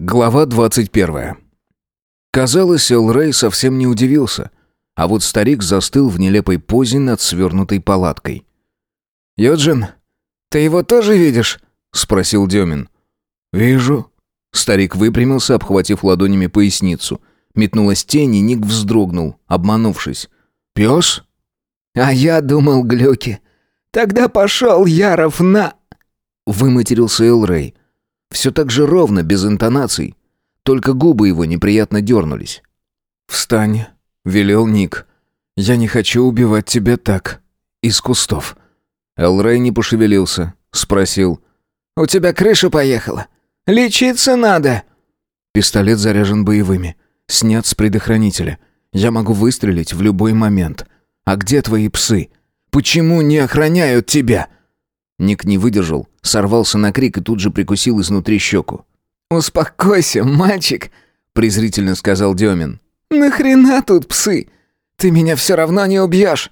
Глава 21. Казалось, Эл совсем не удивился, а вот старик застыл в нелепой позе над свернутой палаткой. «Юджин, ты его тоже видишь?» — спросил Демин. «Вижу». Старик выпрямился, обхватив ладонями поясницу. Метнулась тень, и Ник вздрогнул, обманувшись. «Пес?» «А я думал, глюки. Тогда пошел Яров на...» Выматерился Эл все так же ровно, без интонаций. Только губы его неприятно дернулись. «Встань», — велел Ник. «Я не хочу убивать тебя так. Из кустов». Эл не пошевелился, спросил. «У тебя крыша поехала. Лечиться надо». Пистолет заряжен боевыми. Снят с предохранителя. Я могу выстрелить в любой момент. А где твои псы? Почему не охраняют тебя?» Ник не выдержал, сорвался на крик и тут же прикусил изнутри щеку. «Успокойся, мальчик», — презрительно сказал Демин. «Нахрена тут псы? Ты меня все равно не убьешь!»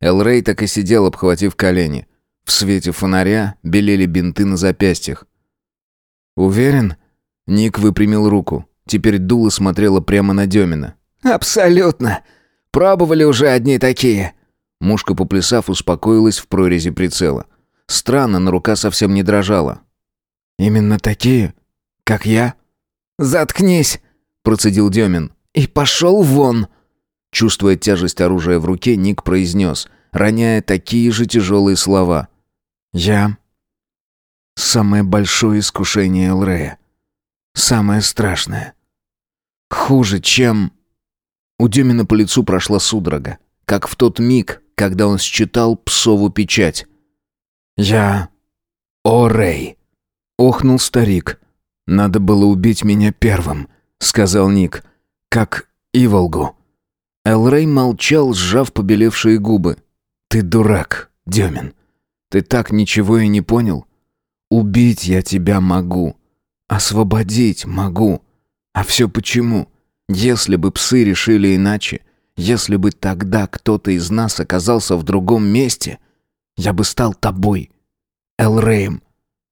Элрей так и сидел, обхватив колени. В свете фонаря белели бинты на запястьях. «Уверен?» Ник выпрямил руку. Теперь дуло смотрела прямо на Демина. «Абсолютно. Пробовали уже одни такие». Мушка, поплясав, успокоилась в прорези прицела. Странно, но рука совсем не дрожала. «Именно такие? Как я?» «Заткнись!» – процедил Демин. «И пошел вон!» Чувствуя тяжесть оружия в руке, Ник произнес, роняя такие же тяжелые слова. «Я – самое большое искушение Элрея. Самое страшное. Хуже, чем...» У Демина по лицу прошла судорога, как в тот миг, когда он считал псову печать. «Я... О, Рэй!» — охнул старик. «Надо было убить меня первым», — сказал Ник. «Как Иволгу». Эл молчал, сжав побелевшие губы. «Ты дурак, Демин. Ты так ничего и не понял? Убить я тебя могу. Освободить могу. А все почему? Если бы псы решили иначе, если бы тогда кто-то из нас оказался в другом месте, я бы стал тобой. Элрейм.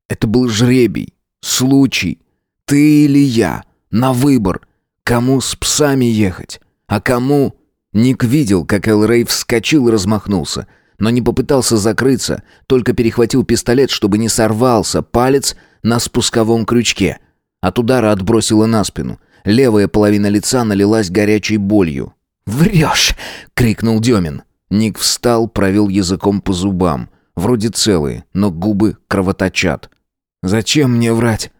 Это был жребий, случай. Ты или я. На выбор. Кому с псами ехать, а кому... Ник видел, как Элрей вскочил и размахнулся, но не попытался закрыться, только перехватил пистолет, чтобы не сорвался палец на спусковом крючке. От удара отбросило на спину. Левая половина лица налилась горячей болью. «Врешь!» — крикнул Демин. Ник встал, провел языком по зубам. Вроде целые, но губы кровоточат. «Зачем мне врать?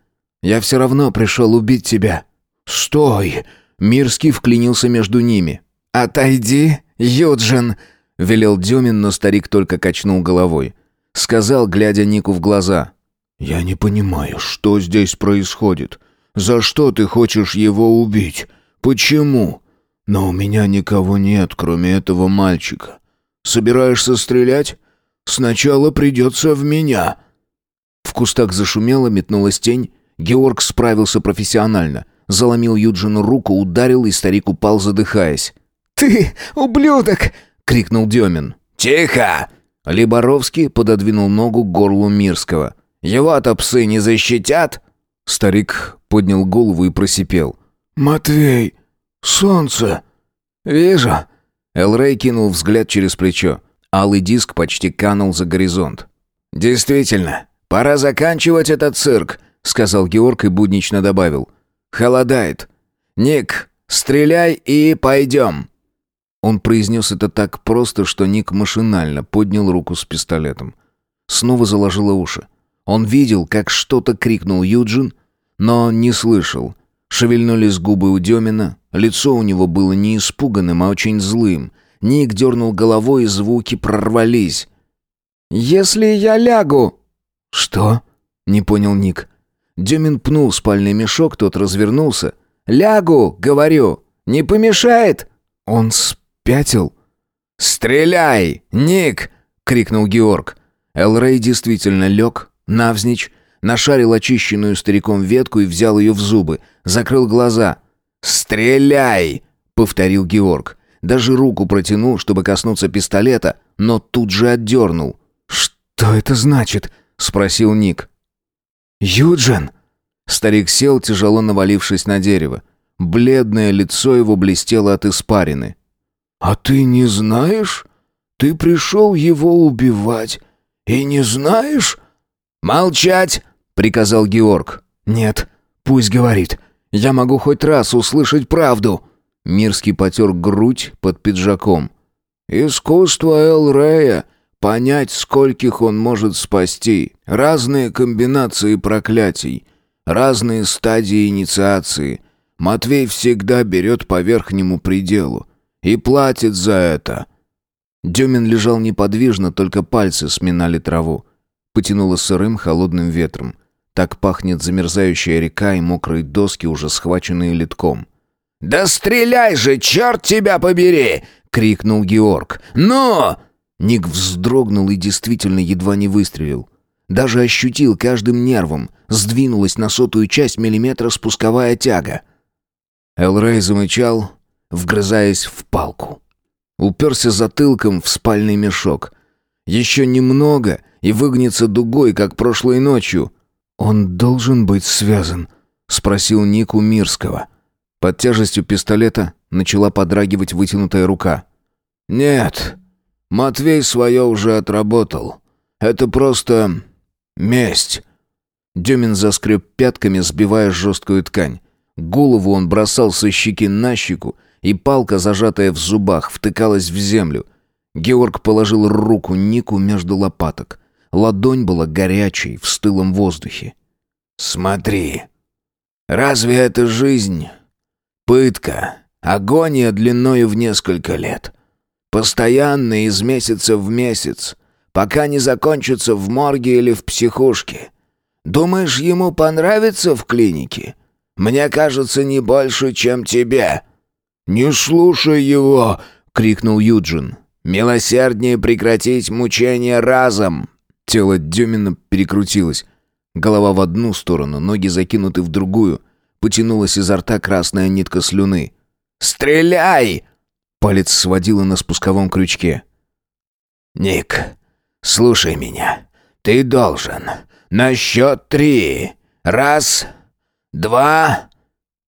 Я все равно пришел убить тебя». «Стой!» Мирский вклинился между ними. «Отойди, Юджин!» — велел Дюмин, но старик только качнул головой. Сказал, глядя Нику в глаза. «Я не понимаю, что здесь происходит. За что ты хочешь его убить? Почему? Но у меня никого нет, кроме этого мальчика. Собираешься стрелять? Сначала придется в меня». В кустах зашумело, метнулась тень. Георг справился профессионально. Заломил Юджину руку, ударил, и старик упал, задыхаясь. «Ты ублюдок!» — крикнул Демин. «Тихо!» Либоровский пододвинул ногу к горлу Мирского. «Его-то псы не защитят?» Старик поднял голову и просипел. «Матвей, солнце!» «Вижу!» Элрей кинул взгляд через плечо. Алый диск почти канул за горизонт. «Действительно, пора заканчивать этот цирк», — сказал Георг и буднично добавил. «Холодает. Ник, стреляй и пойдем». Он произнес это так просто, что Ник машинально поднял руку с пистолетом. Снова заложило уши. Он видел, как что-то крикнул Юджин, но не слышал. Шевельнулись губы у Демина, лицо у него было не испуганным, а очень злым — Ник дернул головой, и звуки прорвались. «Если я лягу...» «Что?» — не понял Ник. Демин пнул спальный мешок, тот развернулся. «Лягу, говорю, не помешает?» Он спятил. «Стреляй, Ник!» — крикнул Георг. Элрей действительно лег, навзничь, нашарил очищенную стариком ветку и взял ее в зубы, закрыл глаза. «Стреляй!» — повторил Георг. Даже руку протянул, чтобы коснуться пистолета, но тут же отдернул. «Что это значит?» — спросил Ник. «Юджин!» Старик сел, тяжело навалившись на дерево. Бледное лицо его блестело от испарины. «А ты не знаешь? Ты пришел его убивать и не знаешь?» «Молчать!» — приказал Георг. «Нет, пусть говорит. Я могу хоть раз услышать правду». Мирский потер грудь под пиджаком. «Искусство Эл-Рея — понять, скольких он может спасти. Разные комбинации проклятий, разные стадии инициации. Матвей всегда берет по верхнему пределу и платит за это». Демин лежал неподвижно, только пальцы сминали траву. Потянуло сырым холодным ветром. Так пахнет замерзающая река и мокрые доски, уже схваченные литком. «Да стреляй же, черт тебя побери!» — крикнул Георг. «Ну!» Ник вздрогнул и действительно едва не выстрелил. Даже ощутил каждым нервом. Сдвинулась на сотую часть миллиметра спусковая тяга. Элрей замычал, вгрызаясь в палку. Уперся затылком в спальный мешок. Еще немного и выгнется дугой, как прошлой ночью. «Он должен быть связан?» — спросил Ник у Мирского. Под тяжестью пистолета начала подрагивать вытянутая рука. «Нет, Матвей свое уже отработал. Это просто... месть». Демин заскреб пятками, сбивая жесткую ткань. Голову он бросал со щеки на щеку, и палка, зажатая в зубах, втыкалась в землю. Георг положил руку Нику между лопаток. Ладонь была горячей, в стылом воздухе. «Смотри, разве это жизнь? Пытка, агония длиною в несколько лет. Постоянно из месяца в месяц, пока не закончится в морге или в психушке. Думаешь, ему понравится в клинике? Мне кажется, не больше, чем тебе». «Не слушай его!» — крикнул Юджин. «Милосерднее прекратить мучения разом!» Тело Демина перекрутилось. Голова в одну сторону, ноги закинуты в другую. Потянулась изо рта красная нитка слюны. «Стреляй!» Палец сводило на спусковом крючке. «Ник, слушай меня. Ты должен. На счет три. Раз, два...»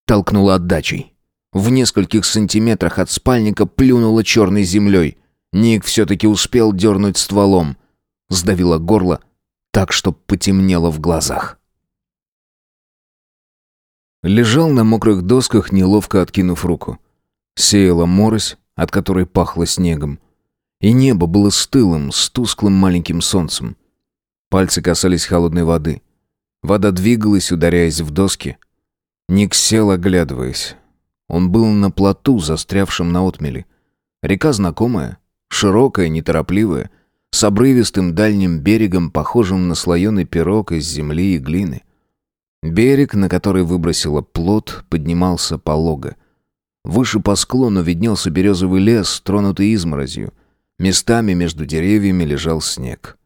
Толкнула отдачей. В нескольких сантиметрах от спальника плюнула черной землей. Ник все-таки успел дернуть стволом. Сдавило горло так, что потемнело в глазах. Лежал на мокрых досках, неловко откинув руку. Сеяла морось, от которой пахло снегом. И небо было стылым, с тусклым маленьким солнцем. Пальцы касались холодной воды. Вода двигалась, ударяясь в доски. Ник сел, оглядываясь. Он был на плоту, застрявшем на отмеле. Река знакомая, широкая, неторопливая, с обрывистым дальним берегом, похожим на слоеный пирог из земли и глины. Берег, на который выбросило плот, поднимался полого. Выше по склону виднелся березовый лес, тронутый изморозью. Местами между деревьями лежал снег.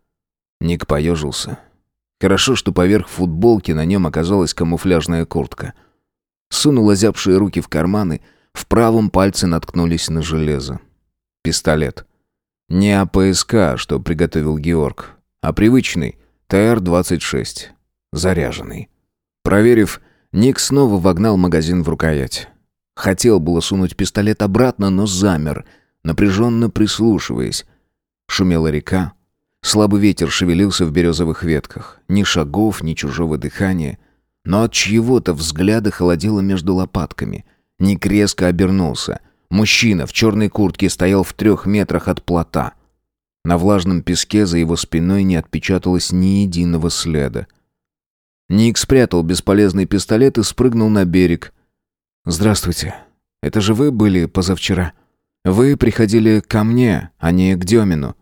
Ник поежился. Хорошо, что поверх футболки на нем оказалась камуфляжная куртка — Сунул озябшие руки в карманы, в правом пальце наткнулись на железо. Пистолет. Не АПСК, что приготовил Георг, а привычный ТР-26, заряженный. Проверив, Ник снова вогнал магазин в рукоять. Хотел было сунуть пистолет обратно, но замер, напряженно прислушиваясь. Шумела река. Слабый ветер шевелился в березовых ветках. Ни шагов, ни чужого дыхания — но от чьего-то взгляда холодело между лопатками. Ник резко обернулся. Мужчина в черной куртке стоял в трех метрах от плота. На влажном песке за его спиной не отпечаталось ни единого следа. Ник спрятал бесполезный пистолет и спрыгнул на берег. «Здравствуйте. Это же вы были позавчера? Вы приходили ко мне, а не к Демину».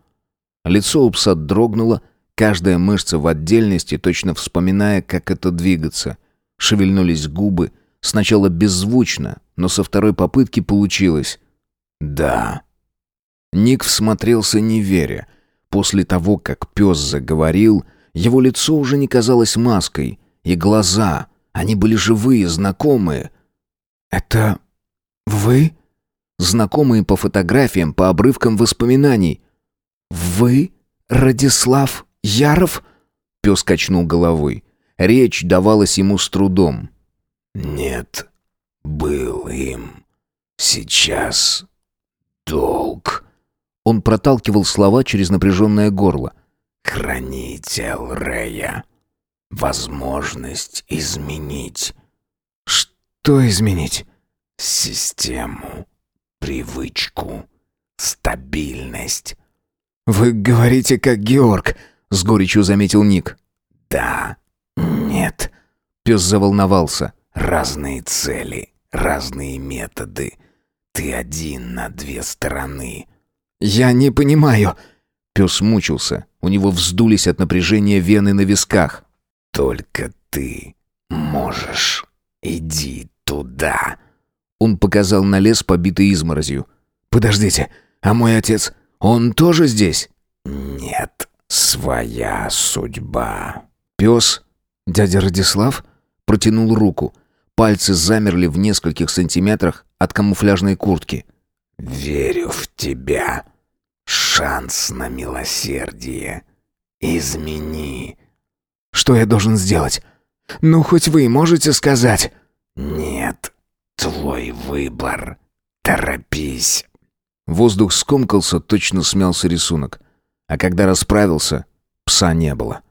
Лицо у пса дрогнуло, Каждая мышца в отдельности, точно вспоминая, как это двигаться. Шевельнулись губы. Сначала беззвучно, но со второй попытки получилось. «Да». Ник всмотрелся, не веря. После того, как пес заговорил, его лицо уже не казалось маской. И глаза, они были живые, знакомые. «Это вы?» Знакомые по фотографиям, по обрывкам воспоминаний. «Вы, Радислав?» Яров?» Пес качнул головой. Речь давалась ему с трудом. «Нет, был им. Сейчас долг». Он проталкивал слова через напряженное горло. «Хранитель Рея. Возможность изменить». «Что изменить?» «Систему. Привычку. Стабильность». «Вы говорите, как Георг», — с горечью заметил Ник. «Да. Нет». Пес заволновался. «Разные цели, разные методы. Ты один на две стороны». «Я не понимаю». Пес мучился. У него вздулись от напряжения вены на висках. «Только ты можешь. Иди туда». Он показал на лес, побитый изморозью. «Подождите, а мой отец, он тоже здесь?» «Нет, своя судьба». Пес, дядя Радислав, протянул руку. Пальцы замерли в нескольких сантиметрах от камуфляжной куртки. «Верю в тебя. Шанс на милосердие. Измени». «Что я должен сделать? Ну, хоть вы можете сказать?» «Нет, твой выбор. Торопись». Воздух скомкался, точно смялся рисунок. А когда расправился, пса не было.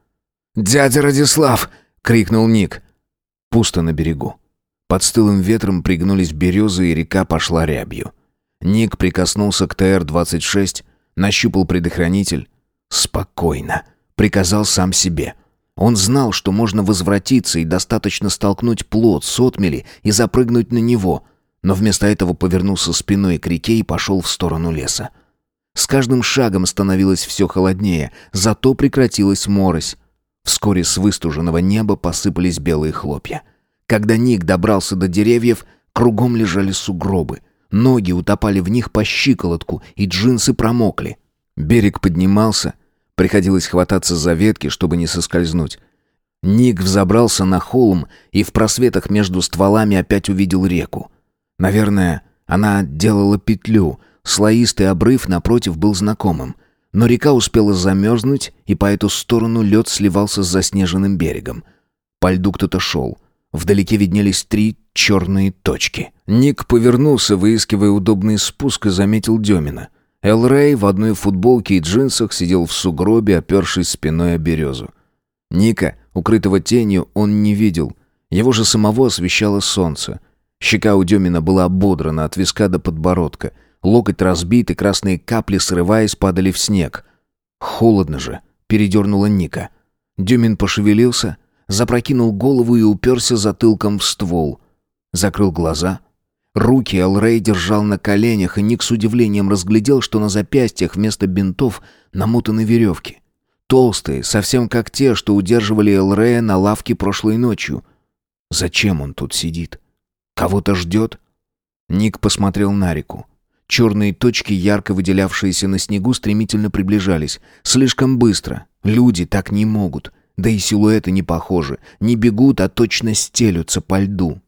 «Дядя Радислав!» — крикнул Ник. Пусто на берегу. Под стылым ветром пригнулись березы, и река пошла рябью. Ник прикоснулся к ТР-26, нащупал предохранитель. «Спокойно», — приказал сам себе. Он знал, что можно возвратиться и достаточно столкнуть плот с отмели и запрыгнуть на него, но вместо этого повернулся спиной к реке и пошел в сторону леса. С каждым шагом становилось все холоднее, зато прекратилась морось. Вскоре с выстуженного неба посыпались белые хлопья. Когда Ник добрался до деревьев, кругом лежали сугробы. Ноги утопали в них по щиколотку, и джинсы промокли. Берег поднимался, приходилось хвататься за ветки, чтобы не соскользнуть. Ник взобрался на холм и в просветах между стволами опять увидел реку. Наверное, она делала петлю, слоистый обрыв напротив был знакомым. Но река успела замерзнуть, и по эту сторону лед сливался с заснеженным берегом. По льду кто-то шел. Вдалеке виднелись три черные точки. Ник повернулся, выискивая удобный спуск, и заметил Демина. Эл Рэй в одной футболке и джинсах сидел в сугробе, опершись спиной о березу. Ника, укрытого тенью, он не видел. Его же самого освещало солнце. Щека у Демина была ободрана от виска до подбородка — Локоть разбит, и красные капли, срываясь, падали в снег. «Холодно же», — передернула Ника. Дюмин пошевелился, запрокинул голову и уперся затылком в ствол. Закрыл глаза. Руки Алрей держал на коленях, и Ник с удивлением разглядел, что на запястьях вместо бинтов намотаны веревки. Толстые, совсем как те, что удерживали Элрея на лавке прошлой ночью. Зачем он тут сидит? Кого-то ждет? Ник посмотрел на реку. Черные точки, ярко выделявшиеся на снегу, стремительно приближались. Слишком быстро. Люди так не могут. Да и силуэты не похожи. Не бегут, а точно стелются по льду.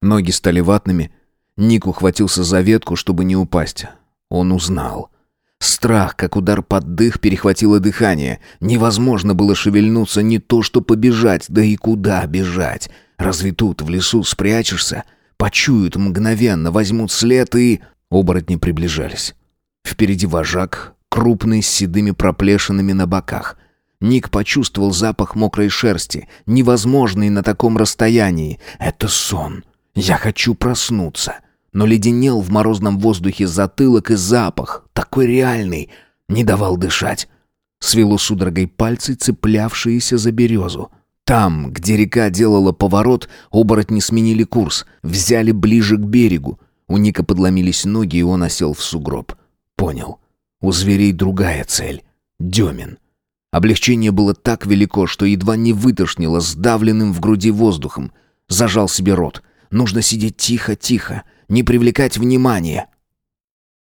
Ноги стали ватными. Ник ухватился за ветку, чтобы не упасть. Он узнал. Страх, как удар под дых, перехватило дыхание. Невозможно было шевельнуться, не то что побежать, да и куда бежать. Разве тут, в лесу, спрячешься? Почуют мгновенно, возьмут след и... Оборотни приближались. Впереди вожак, крупный, с седыми проплешинами на боках. Ник почувствовал запах мокрой шерсти, невозможный на таком расстоянии. Это сон. Я хочу проснуться. Но леденел в морозном воздухе затылок и запах, такой реальный, не давал дышать. Свело судорогой пальцы, цеплявшиеся за березу. Там, где река делала поворот, оборотни сменили курс, взяли ближе к берегу. У Ника подломились ноги, и он осел в сугроб. Понял. У зверей другая цель. Демин. Облегчение было так велико, что едва не вытошнило сдавленным в груди воздухом. Зажал себе рот. Нужно сидеть тихо-тихо, не привлекать внимания.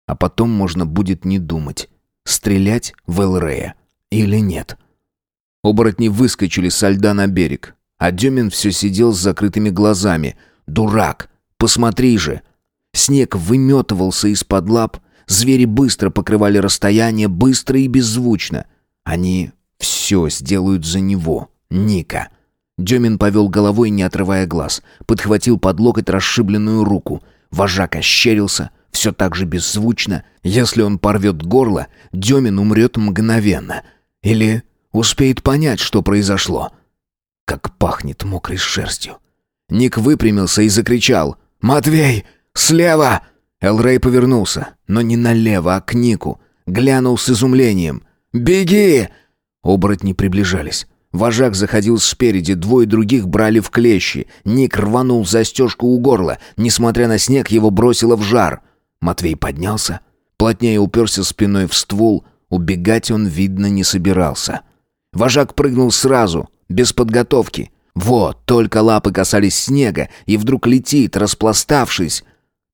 А потом можно будет не думать, стрелять в Элрея или нет. Оборотни выскочили со льда на берег, а Демин все сидел с закрытыми глазами. «Дурак! Посмотри же!» Снег выметывался из-под лап, звери быстро покрывали расстояние, быстро и беззвучно. Они все сделают за него, Ника. Демин повел головой, не отрывая глаз. Подхватил под локоть расшибленную руку. Вожак ощерился, все так же беззвучно. Если он порвет горло, Демин умрет мгновенно. Или успеет понять, что произошло. Как пахнет мокрой шерстью. Ник выпрямился и закричал. «Матвей! Слева!» Элрей повернулся, но не налево, а к Нику. Глянул с изумлением. «Беги!» Оборотни приближались. Вожак заходил спереди, двое других брали в клещи. Ник рванул застежку у горла. Несмотря на снег, его бросило в жар. Матвей поднялся, плотнее уперся спиной в ствол. Убегать он, видно, не собирался. Вожак прыгнул сразу, без подготовки. Вот, только лапы касались снега, и вдруг летит, распластавшись.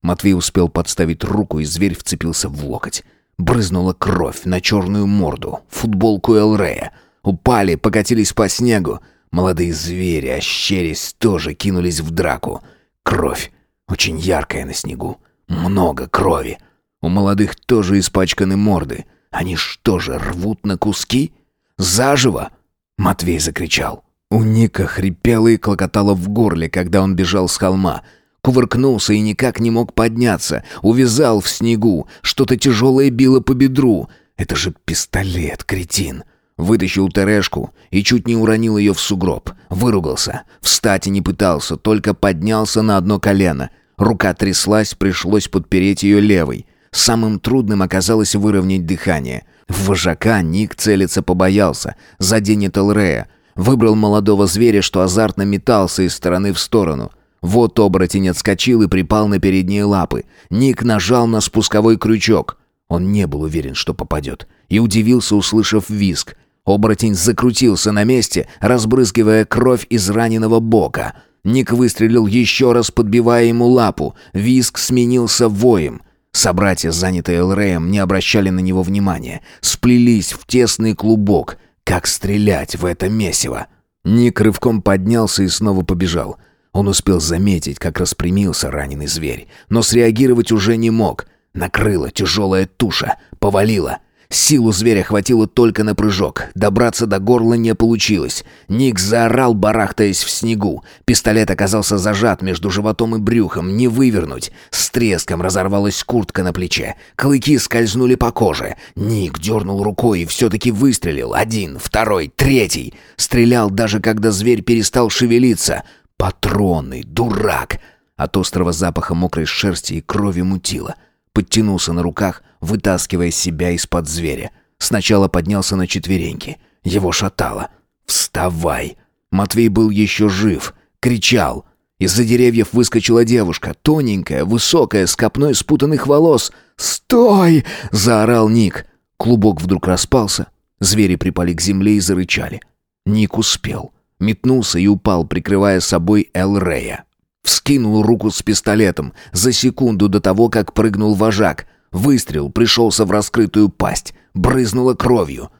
Матвей успел подставить руку, и зверь вцепился в локоть. Брызнула кровь на черную морду, футболку Элрея. Упали, покатились по снегу. Молодые звери, ощерясь, тоже кинулись в драку. Кровь. Очень яркая на снегу. Много крови. У молодых тоже испачканы морды. Они что же, рвут на куски? Заживо? Матвей закричал. У Ника хрипело и клокотало в горле, когда он бежал с холма. Кувыркнулся и никак не мог подняться. Увязал в снегу. Что-то тяжелое било по бедру. Это же пистолет, кретин. Вытащил Терешку и чуть не уронил ее в сугроб. Выругался. Встать и не пытался, только поднялся на одно колено. Рука тряслась, пришлось подпереть ее левой. Самым трудным оказалось выровнять дыхание. В вожака Ник целиться побоялся. Заденет Элрея. Выбрал молодого зверя, что азартно метался из стороны в сторону. Вот оборотень отскочил и припал на передние лапы. Ник нажал на спусковой крючок. Он не был уверен, что попадет. И удивился, услышав виск. Оборотень закрутился на месте, разбрызгивая кровь из раненого бока. Ник выстрелил еще раз, подбивая ему лапу. Виск сменился воем. Собратья, занятые Элреем, не обращали на него внимания. Сплелись в тесный клубок. Как стрелять в это месиво? Ник рывком поднялся и снова побежал. Он успел заметить, как распрямился раненый зверь, но среагировать уже не мог. Накрыла тяжелая туша, повалила — Силу зверя хватило только на прыжок. Добраться до горла не получилось. Ник заорал, барахтаясь в снегу. Пистолет оказался зажат между животом и брюхом. Не вывернуть. С треском разорвалась куртка на плече. Клыки скользнули по коже. Ник дернул рукой и все-таки выстрелил. Один, второй, третий. Стрелял даже когда зверь перестал шевелиться. Патроны, дурак. От острого запаха мокрой шерсти и крови мутило подтянулся на руках, вытаскивая себя из-под зверя. Сначала поднялся на четвереньки. Его шатало. «Вставай!» Матвей был еще жив. Кричал. Из-за деревьев выскочила девушка, тоненькая, высокая, с копной спутанных волос. «Стой!» — заорал Ник. Клубок вдруг распался. Звери припали к земле и зарычали. Ник успел. Метнулся и упал, прикрывая собой Эл-Рея. Вскинул руку с пистолетом за секунду до того, как прыгнул вожак. Выстрел пришелся в раскрытую пасть, брызнуло кровью.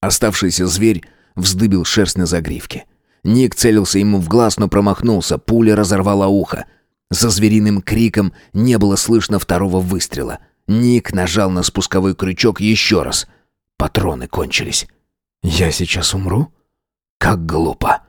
Оставшийся зверь вздыбил шерсть на загривке. Ник целился ему в глаз, но промахнулся, пуля разорвала ухо. За звериным криком не было слышно второго выстрела. Ник нажал на спусковой крючок еще раз. Патроны кончились. «Я сейчас умру?» «Как глупо!»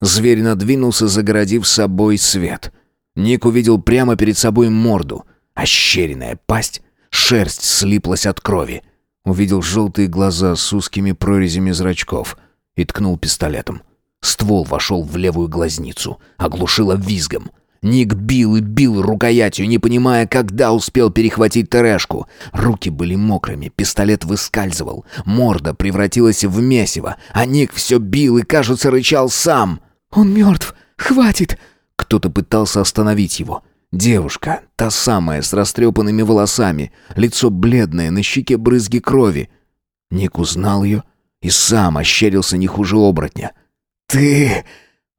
Зверь надвинулся, загородив собой свет. Ник увидел прямо перед собой морду. Ощеренная пасть, шерсть слиплась от крови. Увидел желтые глаза с узкими прорезями зрачков и ткнул пистолетом. Ствол вошел в левую глазницу, оглушило визгом. Ник бил и бил рукоятью, не понимая, когда успел перехватить Терешку. Руки были мокрыми, пистолет выскальзывал. Морда превратилась в месиво, а Ник все бил и, кажется, рычал сам — «Он мертв! Хватит!» Кто-то пытался остановить его. Девушка, та самая, с растрепанными волосами, лицо бледное, на щеке брызги крови. Ник узнал ее и сам ощерился не хуже оборотня. «Ты...»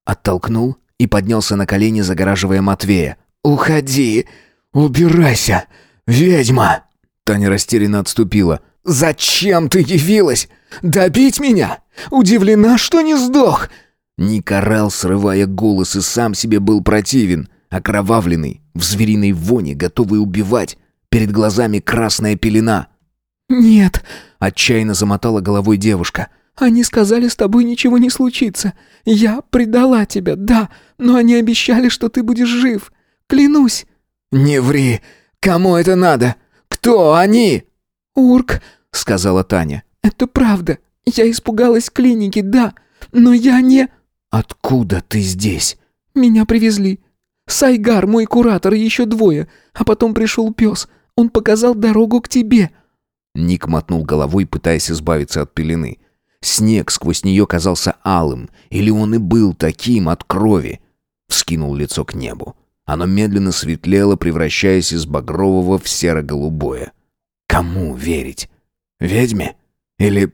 Оттолкнул и поднялся на колени, загораживая Матвея. «Уходи! Убирайся! Ведьма!» Таня растерянно отступила. «Зачем ты явилась? Добить меня? Удивлена, что не сдох!» Ник орал, срывая голос, и сам себе был противен. Окровавленный, в звериной воне, готовый убивать. Перед глазами красная пелена. «Нет!» — отчаянно замотала головой девушка. Они сказали, с тобой ничего не случится. Я предала тебя, да, но они обещали, что ты будешь жив. Клянусь». «Не ври! Кому это надо? Кто они?» «Урк», — сказала Таня. «Это правда. Я испугалась клиники, да, но я не...» «Откуда ты здесь?» «Меня привезли. Сайгар, мой куратор, и еще двое. А потом пришел пес. Он показал дорогу к тебе». Ник мотнул головой, пытаясь избавиться от пелены. Снег сквозь нее казался алым, или он и был таким от крови. Вскинул лицо к небу. Оно медленно светлело, превращаясь из багрового в серо-голубое. Кому верить? Ведьме? Или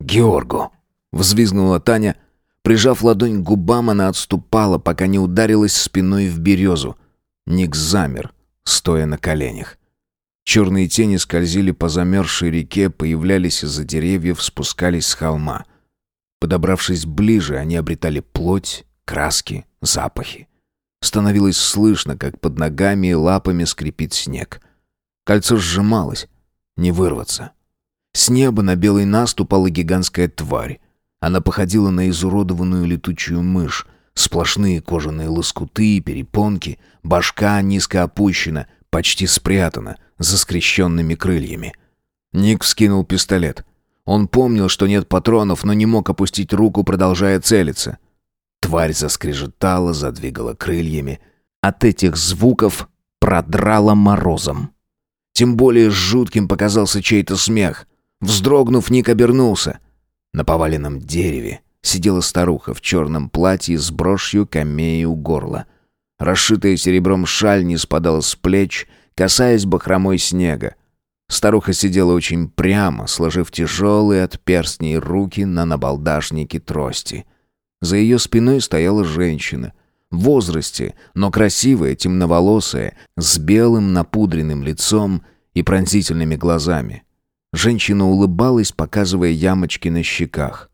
Георгу? Взвизгнула Таня. Прижав ладонь к губам, она отступала, пока не ударилась спиной в березу. Ник замер, стоя на коленях. Черные тени скользили по замерзшей реке, появлялись из-за деревьев, спускались с холма. Подобравшись ближе, они обретали плоть, краски, запахи. Становилось слышно, как под ногами и лапами скрипит снег. Кольцо сжималось, не вырваться. С неба на белый нас упала гигантская тварь. Она походила на изуродованную летучую мышь. Сплошные кожаные лоскуты и перепонки, башка низко опущена, почти спрятана за скрещенными крыльями. Ник вскинул пистолет. Он помнил, что нет патронов, но не мог опустить руку, продолжая целиться. Тварь заскрежетала, задвигала крыльями. От этих звуков продрала морозом. Тем более жутким показался чей-то смех. Вздрогнув, Ник обернулся. На поваленном дереве сидела старуха в черном платье с брошью камеи у горла. Расшитая серебром шаль не спадала с плеч, касаясь бахромой снега. Старуха сидела очень прямо, сложив тяжелые от перстней руки на набалдашнике трости. За ее спиной стояла женщина. В возрасте, но красивая, темноволосая, с белым напудренным лицом и пронзительными глазами. Женщина улыбалась, показывая ямочки на щеках.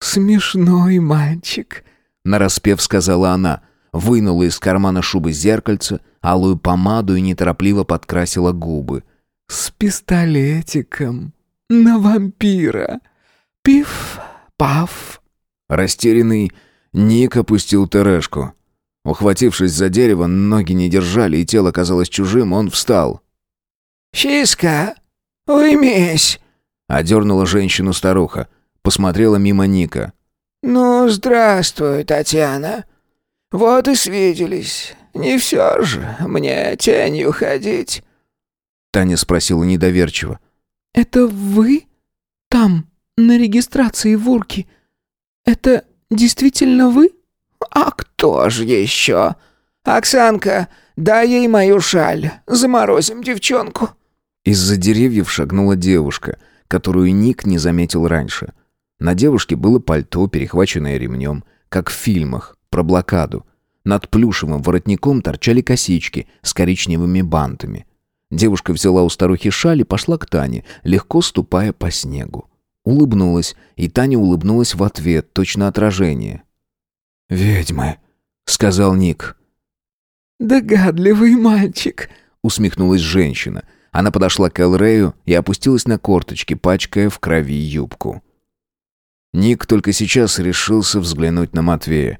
«Смешной мальчик», — нараспев сказала она, вынула из кармана шубы зеркальце, алую помаду и неторопливо подкрасила губы. «С пистолетиком. На вампира. Пиф, паф». Растерянный Ник опустил Терешку. Ухватившись за дерево, ноги не держали, и тело казалось чужим, он встал. «Фиска, уймись!» — одернула женщину старуха. Посмотрела мимо Ника. «Ну, здравствуй, Татьяна. Вот и свиделись. Не все же мне тенью ходить». Таня спросила недоверчиво. «Это вы? Там, на регистрации в Урке? Это действительно вы?» «А кто же еще? Оксанка, дай ей мою шаль, заморозим девчонку». Из-за деревьев шагнула девушка, которую Ник не заметил раньше. На девушке было пальто, перехваченное ремнем, как в фильмах про блокаду. Над плюшевым воротником торчали косички с коричневыми бантами. Девушка взяла у старухи шаль и пошла к Тане, легко ступая по снегу. Улыбнулась, и Таня улыбнулась в ответ, точно отражение. «Ведьмы», — сказал Ник. «Догадливый мальчик», — усмехнулась женщина. Она подошла к Элрею и опустилась на корточки, пачкая в крови юбку. Ник только сейчас решился взглянуть на Матвея.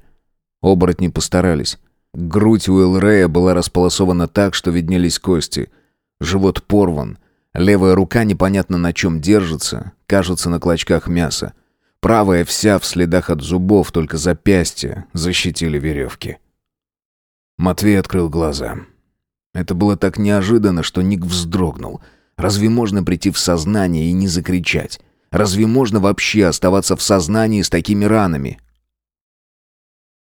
Оборотни постарались. Грудь у Элрея была располосована так, что виднелись кости. Живот порван. Левая рука непонятно на чем держится, кажется на клочках мяса. Правая вся в следах от зубов, только запястья защитили веревки. Матвей открыл глаза. Это было так неожиданно, что Ник вздрогнул. Разве можно прийти в сознание и не закричать? Разве можно вообще оставаться в сознании с такими ранами?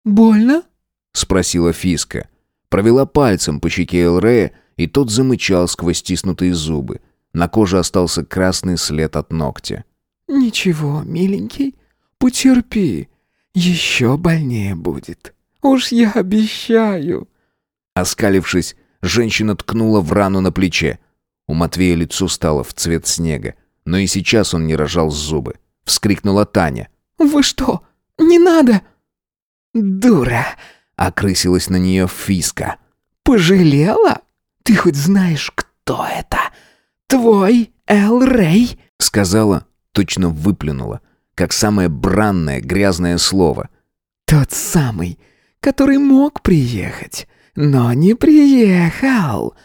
«Больно?» — спросила Фиска. Провела пальцем по щеке Элрея, и тот замычал сквозь стиснутые зубы. На коже остался красный след от ногтя. «Ничего, миленький, потерпи. Еще больнее будет. Уж я обещаю». Оскалившись, женщина ткнула в рану на плече. У Матвея лицо стало в цвет снега. Но и сейчас он не рожал зубы. Вскрикнула Таня. «Вы что? Не надо!» «Дура!» — окрысилась на нее Фиска. «Пожалела? Ты хоть знаешь, кто это? Твой Эл Рэй?» Сказала, точно выплюнула. как самое бранное, грязное слово. «Тот самый, который мог приехать, но не приехал».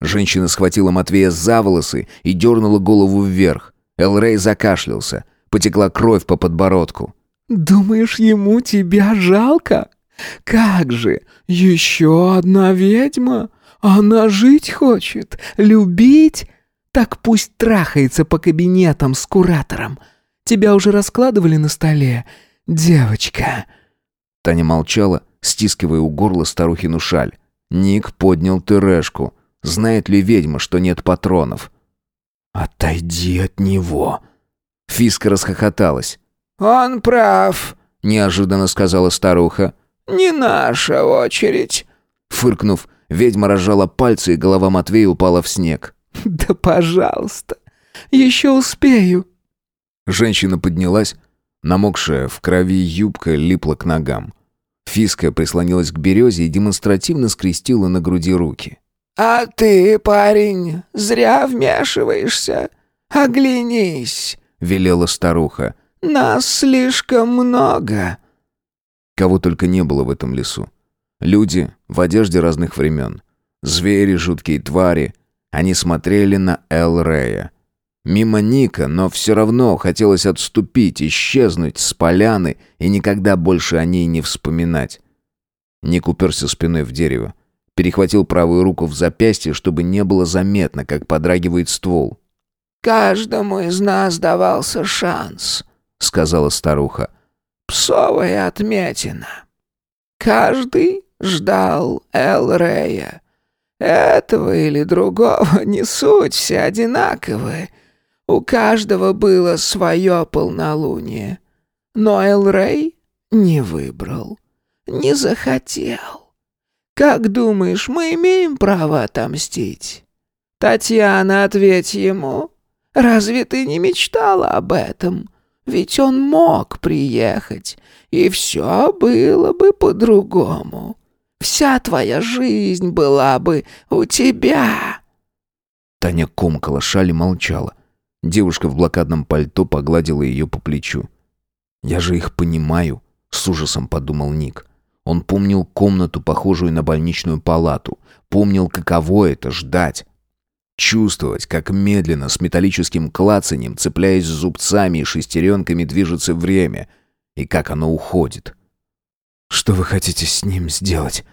Женщина схватила Матвея за волосы и дернула голову вверх. Элрей закашлялся. Потекла кровь по подбородку. «Думаешь, ему тебя жалко? Как же, еще одна ведьма? Она жить хочет, любить? Так пусть трахается по кабинетам с куратором. Тебя уже раскладывали на столе, девочка?» Таня молчала, стискивая у горла старухину шаль. Ник поднял тырешку. Знает ли ведьма, что нет патронов? «Отойди от него!» Фиска расхохоталась. «Он прав», — неожиданно сказала старуха. «Не наша очередь». Фыркнув, ведьма разжала пальцы, и голова Матвея упала в снег. «Да пожалуйста, еще успею». Женщина поднялась, намокшая в крови юбка липла к ногам. Фиска прислонилась к березе и демонстративно скрестила на груди руки. «А ты, парень, зря вмешиваешься. Оглянись», — велела старуха. «Нас слишком много». Кого только не было в этом лесу. Люди в одежде разных времен. Звери, жуткие твари. Они смотрели на Эл Рея. Мимо Ника, но все равно хотелось отступить, исчезнуть с поляны и никогда больше о ней не вспоминать. Ник уперся спиной в дерево. Перехватил правую руку в запястье, чтобы не было заметно, как подрагивает ствол. «Каждому из нас давался шанс», — сказала старуха. «Псовая отметина. Каждый ждал Эл Рея. Этого или другого не суть, все одинаковые. У каждого было свое полнолуние. Но Эл Рей не выбрал, не захотел. Как думаешь, мы имеем право отомстить? Татьяна, ответь ему. Разве ты не мечтала об этом? Ведь он мог приехать, и все было бы по-другому. Вся твоя жизнь была бы у тебя». Таня комкала шаль и молчала. Девушка в блокадном пальто погладила ее по плечу. «Я же их понимаю», — с ужасом подумал Ник. Он помнил комнату, похожую на больничную палату. Помнил, каково это — ждать. Чувствовать, как медленно, с металлическим клацанем, цепляясь зубцами и шестеренками, движется время. И как оно уходит. «Что вы хотите с ним сделать?»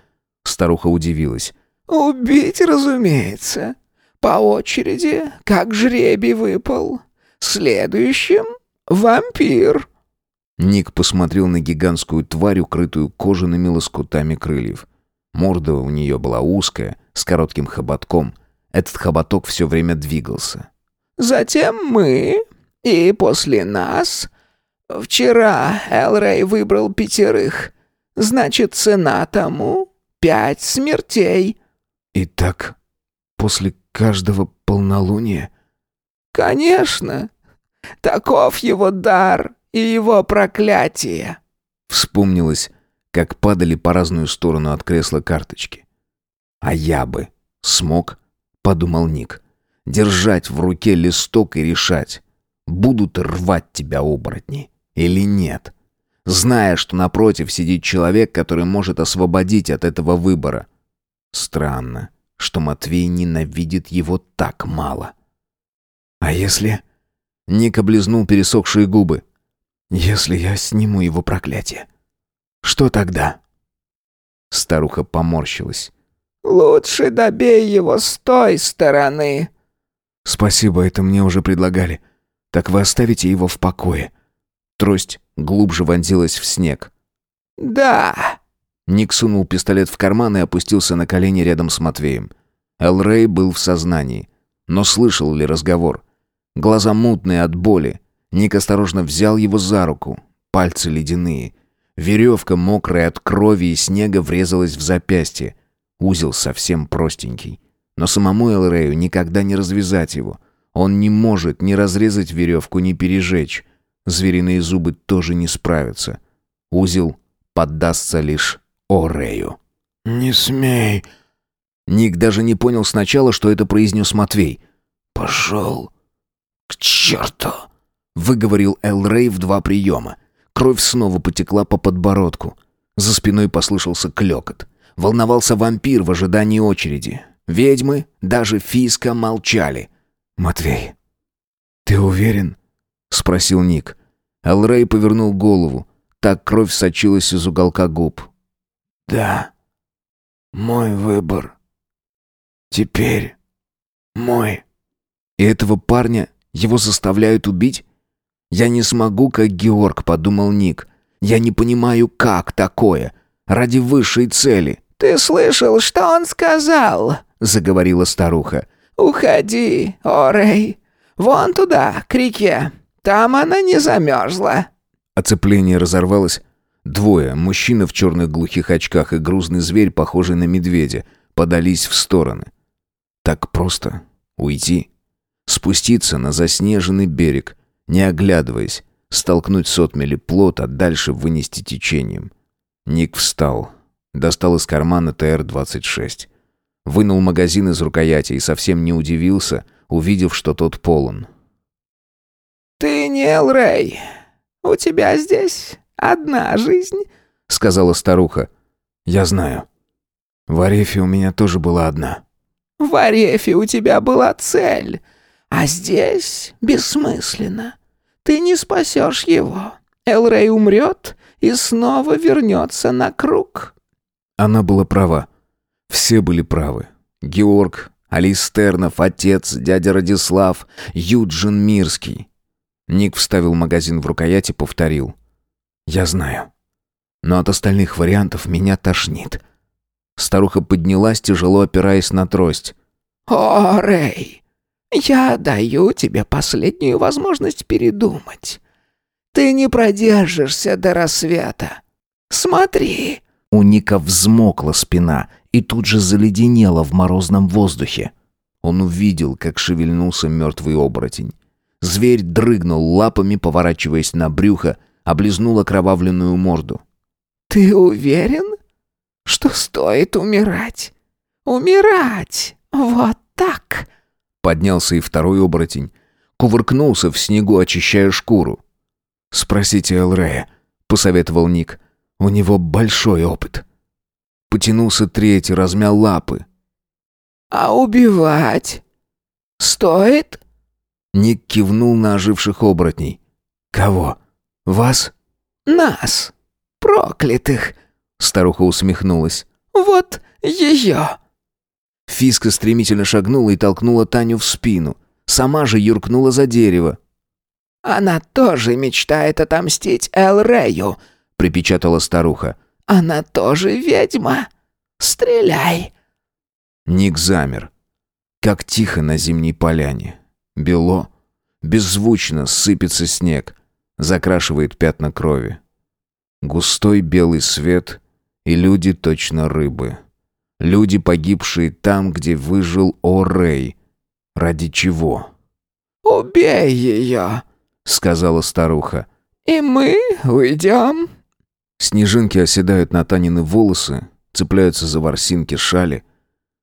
Старуха удивилась. «Убить, разумеется. По очереди, как жребий выпал. Следующим — вампир». Ник посмотрел на гигантскую тварь, укрытую кожаными лоскутами крыльев. Морда у нее была узкая, с коротким хоботком. Этот хоботок все время двигался. «Затем мы, и после нас. Вчера Элрей выбрал пятерых. Значит, цена тому — пять смертей». «Итак, после каждого полнолуния?» «Конечно. Таков его дар и его проклятие». Вспомнилось, как падали по разную сторону от кресла карточки. «А я бы смог?» — подумал Ник. «Держать в руке листок и решать, будут рвать тебя оборотни или нет, зная, что напротив сидит человек, который может освободить от этого выбора. Странно, что Матвей ненавидит его так мало». «А если...» Ник облизнул пересохшие губы. «Если я сниму его проклятие, что тогда?» Старуха поморщилась. «Лучше добей его с той стороны». «Спасибо, это мне уже предлагали. Так вы оставите его в покое». Трость глубже вонзилась в снег. «Да». Ник сунул пистолет в карман и опустился на колени рядом с Матвеем. Эл Рэй был в сознании. Но слышал ли разговор? Глаза мутные от боли. Ник осторожно взял его за руку. Пальцы ледяные. Веревка, мокрая от крови и снега, врезалась в запястье. Узел совсем простенький. Но самому Элрею никогда не развязать его. Он не может ни разрезать веревку, ни пережечь. Звериные зубы тоже не справятся. Узел поддастся лишь Орею. «Не смей!» Ник даже не понял сначала, что это произнес Матвей. «Пошел к черту!» выговорил Эл Рэй в два приема. Кровь снова потекла по подбородку. За спиной послышался клёкот. Волновался вампир в ожидании очереди. Ведьмы, даже Фиска молчали. «Матвей, ты уверен?» — спросил Ник. Эл Рэй повернул голову. Так кровь сочилась из уголка губ. «Да, мой выбор. Теперь мой». И этого парня его заставляют убить? «Я не смогу, как Георг», — подумал Ник. «Я не понимаю, как такое. Ради высшей цели». «Ты слышал, что он сказал?» — заговорила старуха. «Уходи, Орей. Вон туда, к реке. Там она не замерзла». Оцепление разорвалось. Двое, мужчина в черных глухих очках и грузный зверь, похожий на медведя, подались в стороны. Так просто уйти, спуститься на заснеженный берег, не оглядываясь, столкнуть с отмели плот, а дальше вынести течением. Ник встал, достал из кармана ТР-26. Вынул магазин из рукояти и совсем не удивился, увидев, что тот полон. «Ты не Элрей. У тебя здесь одна жизнь», — сказала старуха. «Я знаю. В Арефе у меня тоже была одна». «В Арефе у тебя была цель, а здесь бессмысленно. Ты не спасешь его. Элрей умрет и снова вернется на круг». Она была права. Все были правы. Георг, Алистернов, отец, дядя Радислав, Юджин Мирский. Ник вставил магазин в рукоять и повторил. «Я знаю. Но от остальных вариантов меня тошнит». Старуха поднялась, тяжело опираясь на трость. «О, Рэй, я даю тебе последнюю возможность передумать. Ты не продержишься до рассвета. Смотри!» У Ника взмокла спина и тут же заледенела в морозном воздухе. Он увидел, как шевельнулся мертвый оборотень. Зверь дрыгнул лапами, поворачиваясь на брюхо, облизнул окровавленную морду. «Ты уверен, что стоит умирать? Умирать! Вот так!» Поднялся и второй оборотень. Кувыркнулся в снегу, очищая шкуру. «Спросите Элрея», — посоветовал Ник. «У него большой опыт». Потянулся третий, размял лапы. «А убивать? Стоит?» Ник кивнул на оживших оборотней. «Кого? Вас?» «Нас, проклятых!» Старуха усмехнулась. «Вот ее!» Фиска стремительно шагнула и толкнула Таню в спину. Сама же юркнула за дерево. «Она тоже мечтает отомстить Эл-Рэю», — припечатала старуха. «Она тоже ведьма. Стреляй!» Ник замер. Как тихо на зимней поляне. Бело. Беззвучно сыпется снег. Закрашивает пятна крови. Густой белый свет, и люди точно рыбы. Люди, погибшие там, где выжил О'Рей. Ради чего? «Убей ее», — сказала старуха. «И мы уйдем». Снежинки оседают на Танины волосы, цепляются за ворсинки шали.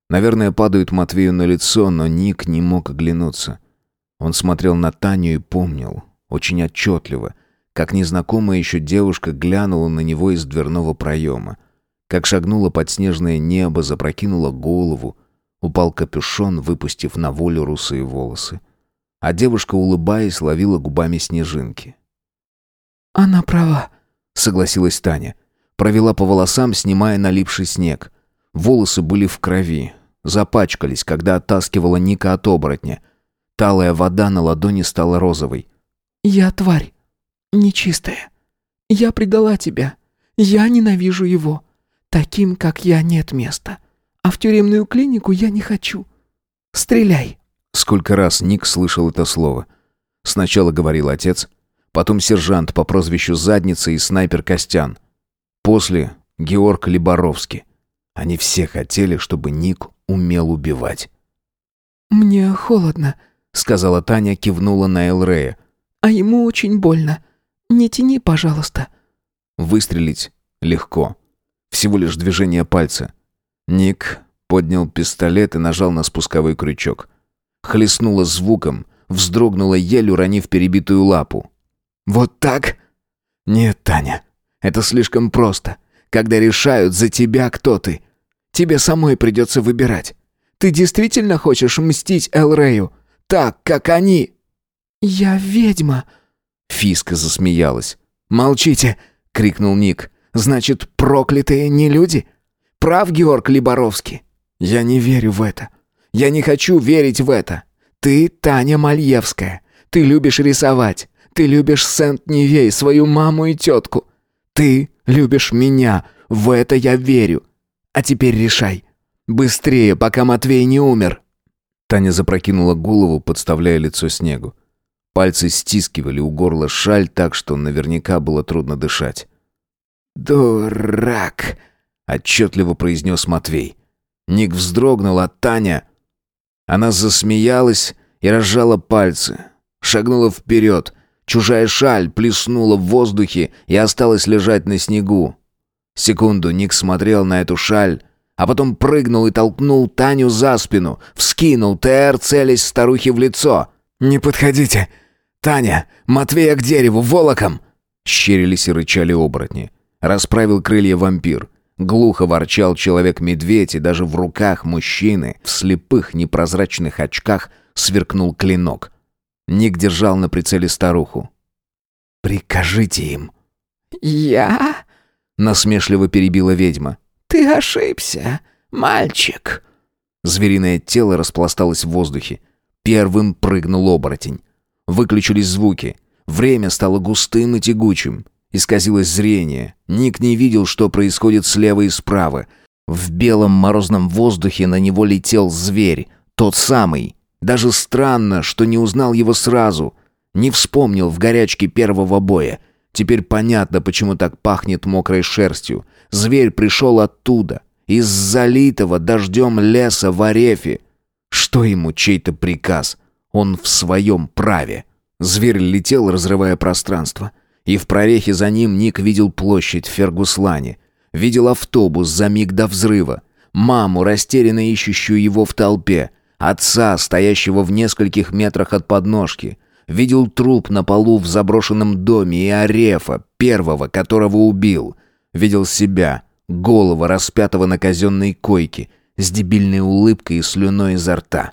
Наверное, падают Матвею на лицо, но Ник не мог оглянуться. Он смотрел на Таню и помнил, очень отчетливо, как незнакомая еще девушка глянула на него из дверного проема как шагнула под снежное небо, запрокинула голову, упал капюшон, выпустив на волю русые волосы. А девушка, улыбаясь, ловила губами снежинки. «Она права», — согласилась Таня. Провела по волосам, снимая налипший снег. Волосы были в крови, запачкались, когда оттаскивала Ника от оборотня. Талая вода на ладони стала розовой. «Я тварь, нечистая. Я предала тебя. Я ненавижу его. Таким, как я, нет места. А в тюремную клинику я не хочу. Стреляй. Сколько раз Ник слышал это слово. Сначала говорил отец, потом сержант по прозвищу Задница и снайпер Костян. После Георг Либоровский. Они все хотели, чтобы Ник умел убивать. «Мне холодно», — сказала Таня, кивнула на Элрея. «А ему очень больно. Не тяни, пожалуйста». Выстрелить легко. Всего лишь движение пальца. Ник поднял пистолет и нажал на спусковой крючок. Хлестнуло звуком, вздрогнула ель, уронив перебитую лапу. «Вот так?» «Нет, Таня, это слишком просто. Когда решают за тебя, кто ты. Тебе самой придется выбирать. Ты действительно хочешь мстить Элрею? Так, как они?» «Я ведьма!» Фиска засмеялась. «Молчите!» — крикнул Ник. «Значит, проклятые не люди? Прав Георг Либоровский? Я не верю в это. Я не хочу верить в это. Ты Таня Мальевская. Ты любишь рисовать. Ты любишь Сент-Невей, свою маму и тетку. Ты любишь меня. В это я верю. А теперь решай. Быстрее, пока Матвей не умер». Таня запрокинула голову, подставляя лицо снегу. Пальцы стискивали у горла шаль так, что наверняка было трудно дышать. «Дурак!» — отчетливо произнес Матвей. Ник вздрогнул, а Таня... Она засмеялась и разжала пальцы. Шагнула вперед. Чужая шаль плеснула в воздухе и осталась лежать на снегу. Секунду Ник смотрел на эту шаль, а потом прыгнул и толкнул Таню за спину, вскинул ТР, целясь старухе в лицо. «Не подходите!» «Таня! Матвея к дереву! Волоком!» Щерились и рычали оборотни. Расправил крылья вампир. Глухо ворчал человек-медведь, и даже в руках мужчины, в слепых непрозрачных очках, сверкнул клинок. Ник держал на прицеле старуху. «Прикажите им». «Я?» — насмешливо перебила ведьма. «Ты ошибся, мальчик». Звериное тело распласталось в воздухе. Первым прыгнул оборотень. Выключились звуки. Время стало густым и тягучим. Исказилось зрение. Ник не видел, что происходит слева и справа. В белом морозном воздухе на него летел зверь. Тот самый. Даже странно, что не узнал его сразу. Не вспомнил в горячке первого боя. Теперь понятно, почему так пахнет мокрой шерстью. Зверь пришел оттуда. Из залитого дождем леса в Арефе. Что ему чей-то приказ? Он в своем праве. Зверь летел, разрывая пространство. И в прорехе за ним Ник видел площадь в Фергуслане. Видел автобус за миг до взрыва. Маму, растерянно ищущую его в толпе. Отца, стоящего в нескольких метрах от подножки. Видел труп на полу в заброшенном доме и Арефа, первого, которого убил. Видел себя, голова, распятого на казенной койке, с дебильной улыбкой и слюной изо рта.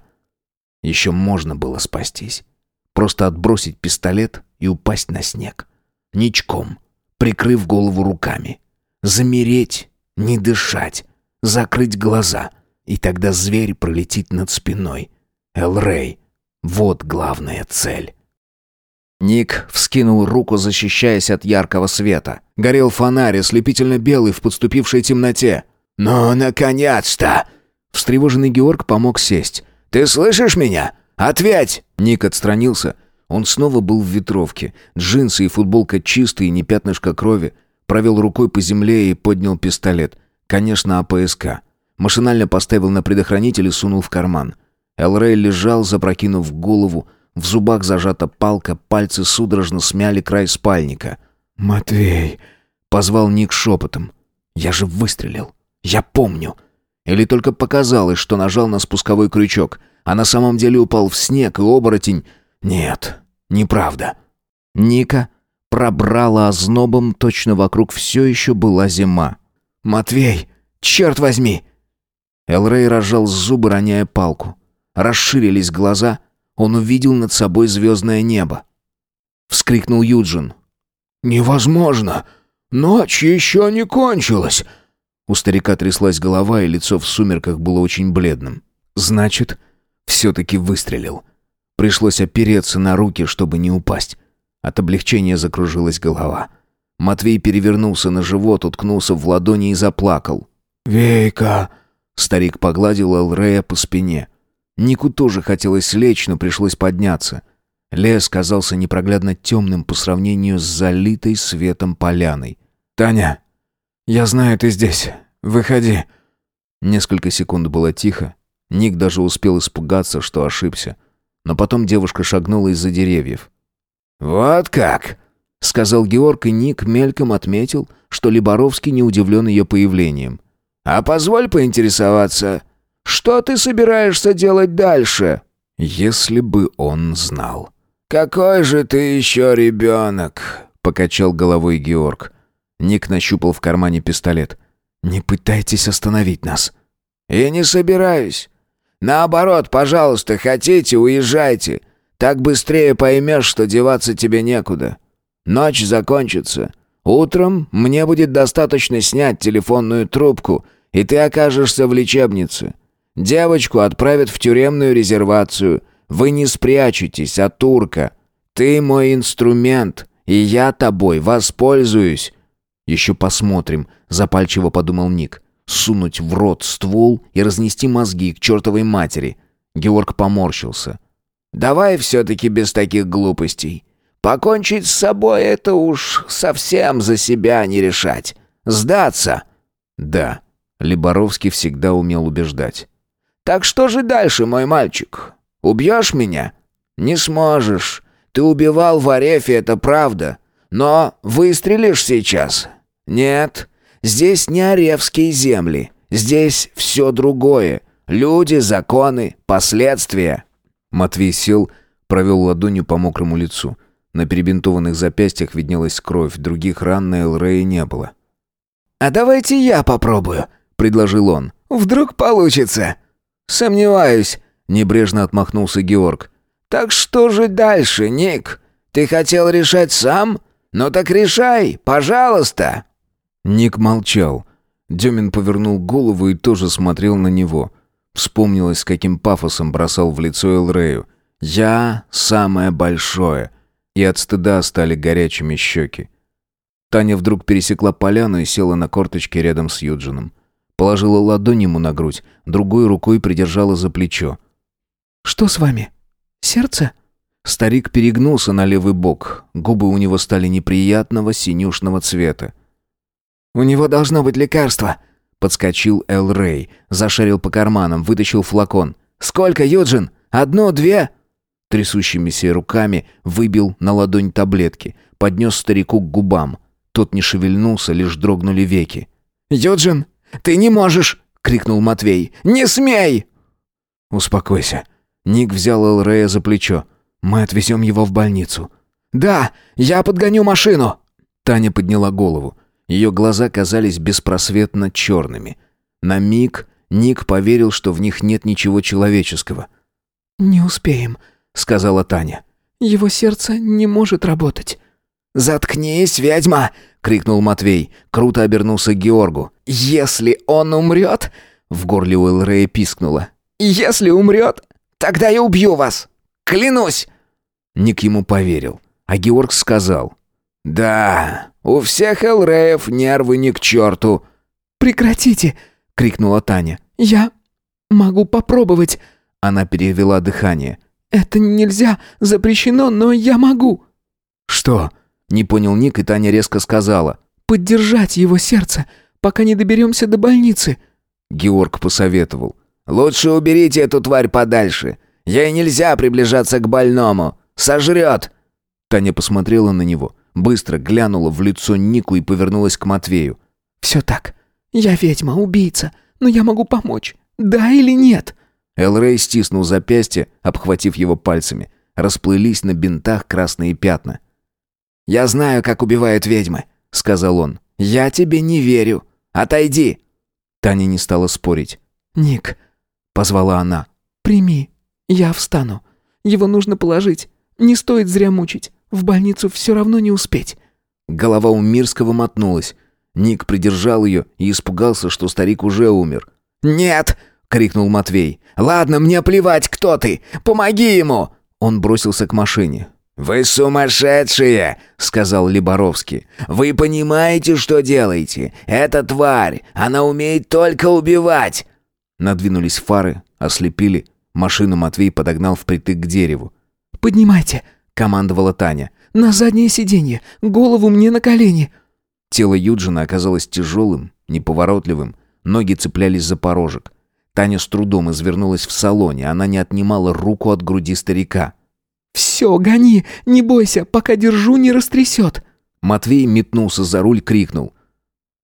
Еще можно было спастись. Просто отбросить пистолет и упасть на снег. Ничком, прикрыв голову руками. Замереть, не дышать, закрыть глаза. И тогда зверь пролетит над спиной. Эл-Рей. Вот главная цель. Ник вскинул руку, защищаясь от яркого света. Горел фонарь, ослепительно белый в подступившей темноте. «Ну, наконец-то!» Встревоженный Георг помог сесть. «Ты слышишь меня? Ответь!» Ник отстранился. Он снова был в ветровке. Джинсы и футболка чистые, не пятнышко крови. Провел рукой по земле и поднял пистолет. Конечно, АПСК. Машинально поставил на предохранитель и сунул в карман. Элрей лежал, запрокинув голову. В зубах зажата палка, пальцы судорожно смяли край спальника. «Матвей!» — позвал Ник шепотом. «Я же выстрелил. Я помню!» Или только показалось, что нажал на спусковой крючок, а на самом деле упал в снег и оборотень... Нет, неправда. Ника пробрала ознобом, точно вокруг все еще была зима. «Матвей, черт возьми!» Элрей разжал зубы, роняя палку. Расширились глаза, он увидел над собой звездное небо. Вскрикнул Юджин. «Невозможно! Ночь еще не кончилась!» У старика тряслась голова, и лицо в сумерках было очень бледным. Значит, все-таки выстрелил. Пришлось опереться на руки, чтобы не упасть. От облегчения закружилась голова. Матвей перевернулся на живот, уткнулся в ладони и заплакал. «Вейка!» Старик погладил Элрея по спине. Нику тоже хотелось лечь, но пришлось подняться. Лес казался непроглядно темным по сравнению с залитой светом поляной. «Таня, «Я знаю, ты здесь. Выходи». Несколько секунд было тихо. Ник даже успел испугаться, что ошибся. Но потом девушка шагнула из-за деревьев. «Вот как!» — сказал Георг, и Ник мельком отметил, что Либоровский не удивлен ее появлением. «А позволь поинтересоваться, что ты собираешься делать дальше?» Если бы он знал. «Какой же ты еще ребенок?» — покачал головой Георг. Ник нащупал в кармане пистолет. «Не пытайтесь остановить нас». «Я не собираюсь. Наоборот, пожалуйста, хотите, уезжайте. Так быстрее поймешь, что деваться тебе некуда. Ночь закончится. Утром мне будет достаточно снять телефонную трубку, и ты окажешься в лечебнице. Девочку отправят в тюремную резервацию. Вы не спрячетесь от турка. Ты мой инструмент, и я тобой воспользуюсь». «Еще посмотрим», — запальчиво подумал Ник. «Сунуть в рот ствол и разнести мозги к чертовой матери». Георг поморщился. «Давай все-таки без таких глупостей. Покончить с собой — это уж совсем за себя не решать. Сдаться». «Да». Либоровский всегда умел убеждать. «Так что же дальше, мой мальчик? Убьешь меня?» «Не сможешь. Ты убивал в Арефе, это правда. Но выстрелишь сейчас?» «Нет. Здесь не Оревские земли. Здесь все другое. Люди, законы, последствия». Матвей сел, провел ладонью по мокрому лицу. На перебинтованных запястьях виднелась кровь, других ран на Элрее не было. «А давайте я попробую», — предложил он. «Вдруг получится». «Сомневаюсь», — небрежно отмахнулся Георг. «Так что же дальше, Ник? Ты хотел решать сам? Ну так решай, пожалуйста!» Ник молчал. Демин повернул голову и тоже смотрел на него. Вспомнилось, с каким пафосом бросал в лицо Элрею. «Я самое большое!» И от стыда стали горячими щеки. Таня вдруг пересекла поляну и села на корточки рядом с Юджином. Положила ладонь ему на грудь, другой рукой придержала за плечо. «Что с вами? Сердце?» Старик перегнулся на левый бок. Губы у него стали неприятного синюшного цвета. «У него должно быть лекарство», — подскочил Эл Рэй, зашарил по карманам, вытащил флакон. «Сколько, Юджин? Одну, две?» Трясущимися руками выбил на ладонь таблетки, поднес старику к губам. Тот не шевельнулся, лишь дрогнули веки. «Юджин, «Ты не можешь!» — крикнул Матвей. «Не смей!» «Успокойся». Ник взял Элрея за плечо. «Мы отвезем его в больницу». «Да, я подгоню машину!» Таня подняла голову. Ее глаза казались беспросветно черными. На миг Ник поверил, что в них нет ничего человеческого. «Не успеем», — сказала Таня. «Его сердце не может работать». «Заткнись, ведьма!» — крикнул Матвей. Круто обернулся к Георгу. «Если он умрет...» В горле у Элрея пискнуло. «Если умрет, тогда я убью вас! Клянусь!» Ник ему поверил. А Георг сказал. «Да, у всех Элреев нервы не к черту!» «Прекратите!» — крикнула Таня. «Я могу попробовать!» Она перевела дыхание. «Это нельзя, запрещено, но я могу!» «Что?» Не понял Ник, и Таня резко сказала. «Поддержать его сердце, пока не доберемся до больницы». Георг посоветовал. «Лучше уберите эту тварь подальше. Ей нельзя приближаться к больному. Сожрет!» Таня посмотрела на него, быстро глянула в лицо Нику и повернулась к Матвею. «Все так. Я ведьма, убийца, но я могу помочь. Да или нет?» Элрей стиснул запястье, обхватив его пальцами. Расплылись на бинтах красные пятна. «Я знаю, как убивают ведьмы», — сказал он. «Я тебе не верю. Отойди!» Таня не стала спорить. «Ник», — позвала она. «Прими. Я встану. Его нужно положить. Не стоит зря мучить. В больницу все равно не успеть». Голова у Мирского мотнулась. Ник придержал ее и испугался, что старик уже умер. «Нет!» — крикнул Матвей. «Ладно, мне плевать, кто ты! Помоги ему!» Он бросился к машине. «Вы сумасшедшие!» — сказал Либоровский. «Вы понимаете, что делаете? Эта тварь, она умеет только убивать!» Надвинулись фары, ослепили. Машину Матвей подогнал впритык к дереву. «Поднимайте!» — командовала Таня. «На заднее сиденье! Голову мне на колени!» Тело Юджина оказалось тяжелым, неповоротливым. Ноги цеплялись за порожек. Таня с трудом извернулась в салоне. Она не отнимала руку от груди старика. «Все, гони, не бойся, пока держу, не растрясет». Матвей метнулся за руль, крикнул.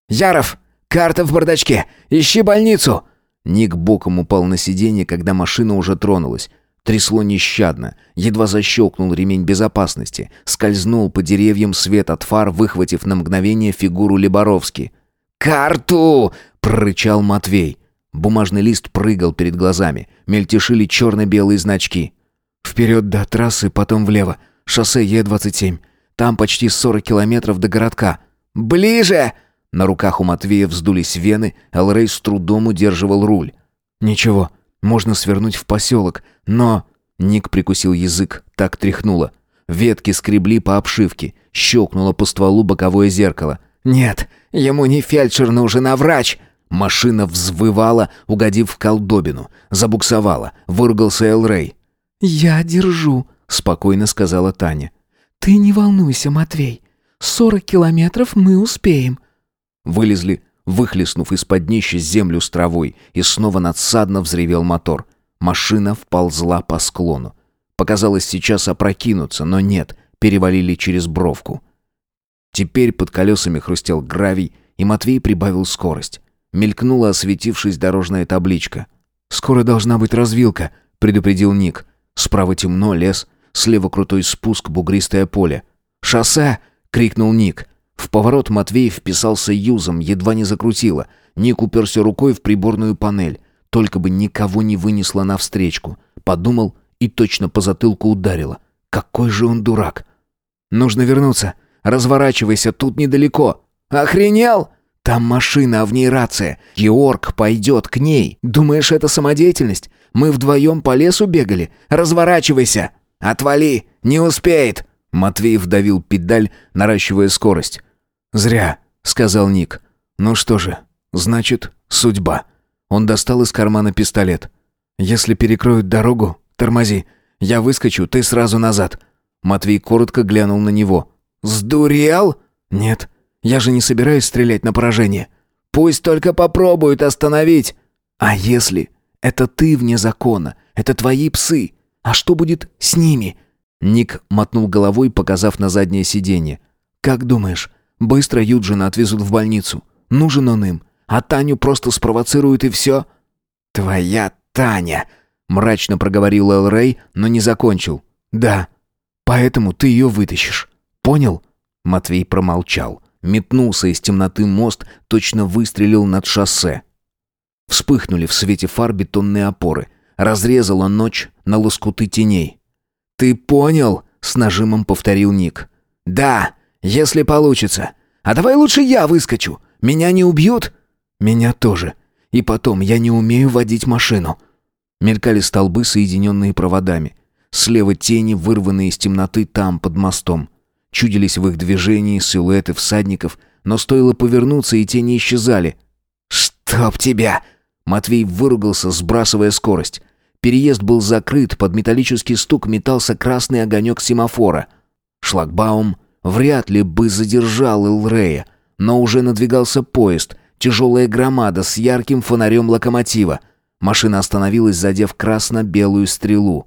«Яров, карта в бардачке, ищи больницу!» Ник боком упал на сиденье, когда машина уже тронулась. Трясло нещадно, едва защелкнул ремень безопасности, скользнул по деревьям свет от фар, выхватив на мгновение фигуру Леборовски. «Карту!» — прорычал Матвей. Бумажный лист прыгал перед глазами, мельтешили черно-белые значки. «Вперед до трассы, потом влево. Шоссе Е-27. Там почти 40 километров до городка». «Ближе!» На руках у Матвея вздулись вены, Элрей с трудом удерживал руль. «Ничего, можно свернуть в поселок, но...» Ник прикусил язык, так тряхнуло. Ветки скребли по обшивке, щелкнуло по стволу боковое зеркало. «Нет, ему не фельдшер нужен, а врач!» Машина взвывала, угодив в колдобину. Забуксовала, выругался Элрей. «Я держу», — спокойно сказала Таня. «Ты не волнуйся, Матвей. Сорок километров мы успеем». Вылезли, выхлестнув из-под днища землю с травой, и снова надсадно взревел мотор. Машина вползла по склону. Показалось сейчас опрокинуться, но нет, перевалили через бровку. Теперь под колесами хрустел гравий, и Матвей прибавил скорость. Мелькнула осветившись дорожная табличка. «Скоро должна быть развилка», — предупредил Ник. Справа темно, лес, слева крутой спуск, бугристое поле. «Шоссе!» — крикнул Ник. В поворот Матвей вписался юзом, едва не закрутило. Ник уперся рукой в приборную панель. Только бы никого не вынесло навстречку. Подумал и точно по затылку ударило. Какой же он дурак. «Нужно вернуться. Разворачивайся, тут недалеко». «Охренел?» «Там машина, а в ней рация. Георг пойдет к ней. Думаешь, это самодеятельность? Мы вдвоем по лесу бегали. Разворачивайся!» «Отвали! Не успеет!» Матвей вдавил педаль, наращивая скорость. «Зря», — сказал Ник. «Ну что же, значит, судьба». Он достал из кармана пистолет. «Если перекроют дорогу, тормози. Я выскочу, ты сразу назад». Матвей коротко глянул на него. «Сдурел?» «Нет, я же не собираюсь стрелять на поражение». «Пусть только попробуют остановить». «А если? Это ты вне закона, это твои псы. А что будет с ними?» Ник мотнул головой, показав на заднее сиденье. «Как думаешь, Быстро Юджина отвезут в больницу. Нужен он им. А Таню просто спровоцируют и все. «Твоя Таня!» — мрачно проговорил Эл Рэй, но не закончил. «Да. Поэтому ты ее вытащишь. Понял?» Матвей промолчал. Метнулся из темноты мост, точно выстрелил над шоссе. Вспыхнули в свете фар бетонные опоры. Разрезала ночь на лоскуты теней. «Ты понял?» — с нажимом повторил Ник. «Да!» Если получится. А давай лучше я выскочу. Меня не убьют?» «Меня тоже. И потом, я не умею водить машину». Мелькали столбы, соединенные проводами. Слева тени, вырванные из темноты там, под мостом. Чудились в их движении силуэты всадников, но стоило повернуться, и тени исчезали. «Чтоб тебя!» Матвей выругался, сбрасывая скорость. Переезд был закрыт, под металлический стук метался красный огонек семафора. Шлагбаум вряд ли бы задержал Илрея, но уже надвигался поезд, тяжелая громада с ярким фонарем локомотива. Машина остановилась, задев красно-белую стрелу.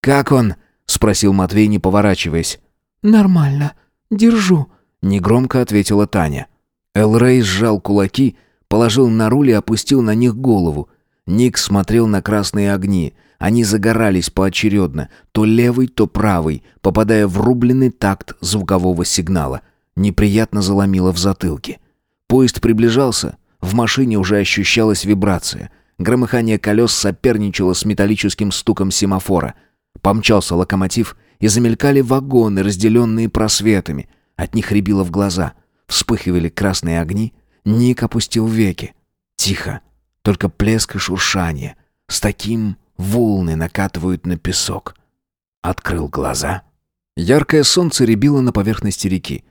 «Как он?» — спросил Матвей, не поворачиваясь. «Нормально. Держу», — негромко ответила Таня. Элрей сжал кулаки, положил на руль и опустил на них голову. Ник смотрел на красные огни. Они загорались поочередно, то левый, то правый, попадая в рубленый такт звукового сигнала. Неприятно заломило в затылке. Поезд приближался. В машине уже ощущалась вибрация. Громыхание колес соперничало с металлическим стуком семафора. Помчался локомотив, и замелькали вагоны, разделенные просветами. От них рябило в глаза. Вспыхивали красные огни. Ник опустил веки. Тихо. Только плеск и шуршание. С таким волны накатывают на песок. Открыл глаза. Яркое солнце рябило на поверхности реки.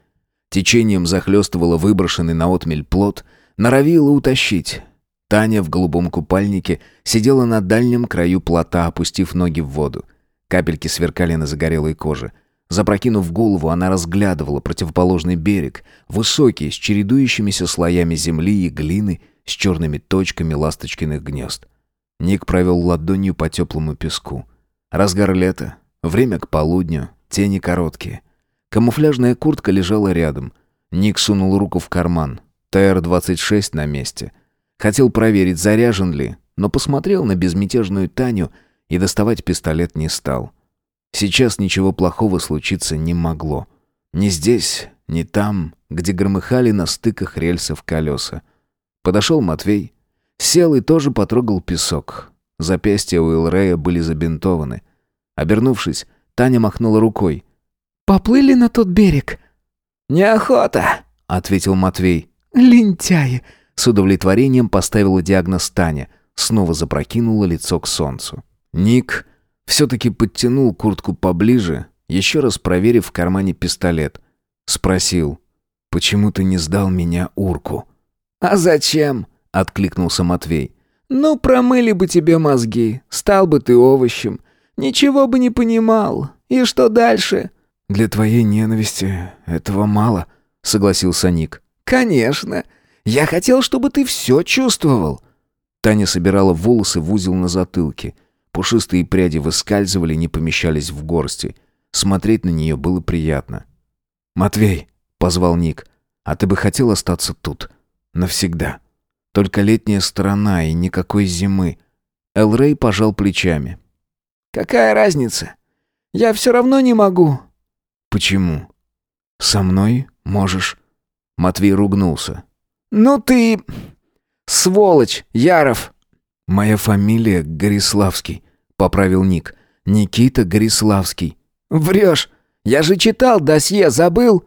Течением захлестывало выброшенный на отмель плот, норовило утащить. Таня в голубом купальнике сидела на дальнем краю плота, опустив ноги в воду. Капельки сверкали на загорелой коже. Запрокинув голову, она разглядывала противоположный берег, высокий, с чередующимися слоями земли и глины, с черными точками ласточкиных гнезд. Ник провел ладонью по теплому песку. Разгар лета, время к полудню, тени короткие. Камуфляжная куртка лежала рядом. Ник сунул руку в карман. ТР-26 на месте. Хотел проверить, заряжен ли, но посмотрел на безмятежную Таню и доставать пистолет не стал. Сейчас ничего плохого случиться не могло. Ни здесь, ни там, где громыхали на стыках рельсов колеса. Подошел Матвей, сел и тоже потрогал песок. Запястья у Илрея были забинтованы. Обернувшись, Таня махнула рукой. «Поплыли на тот берег?» «Неохота», — ответил Матвей. «Лентяи!» С удовлетворением поставила диагноз Таня. Снова запрокинула лицо к солнцу. Ник все-таки подтянул куртку поближе, еще раз проверив в кармане пистолет. Спросил, «Почему ты не сдал меня урку?» «А зачем?» — откликнулся Матвей. «Ну, промыли бы тебе мозги, стал бы ты овощем. Ничего бы не понимал. И что дальше?» «Для твоей ненависти этого мало», — согласился Ник. «Конечно. Я хотел, чтобы ты все чувствовал». Таня собирала волосы в узел на затылке. Пушистые пряди выскальзывали, не помещались в горсти. Смотреть на нее было приятно. «Матвей», — позвал Ник, — «а ты бы хотел остаться тут? Навсегда. Только летняя сторона и никакой зимы». Элрей пожал плечами. «Какая разница? Я все равно не могу». «Почему?» «Со мной можешь». Матвей ругнулся. «Ну ты... сволочь, Яров!» «Моя фамилия Гориславский», — поправил Ник. «Никита Гориславский». «Врешь! Я же читал досье, забыл?»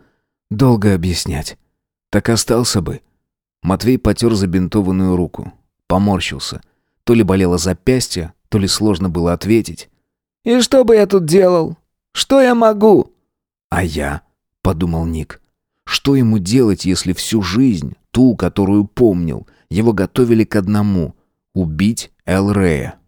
«Долго объяснять. Так остался бы». Матвей потер забинтованную руку. Поморщился. То ли болело запястье, то ли сложно было ответить. «И что бы я тут делал? Что я могу?» «А я?» — подумал Ник. «Что ему делать, если всю жизнь, ту, которую помнил, его готовили к одному — убить Эл-Рея?»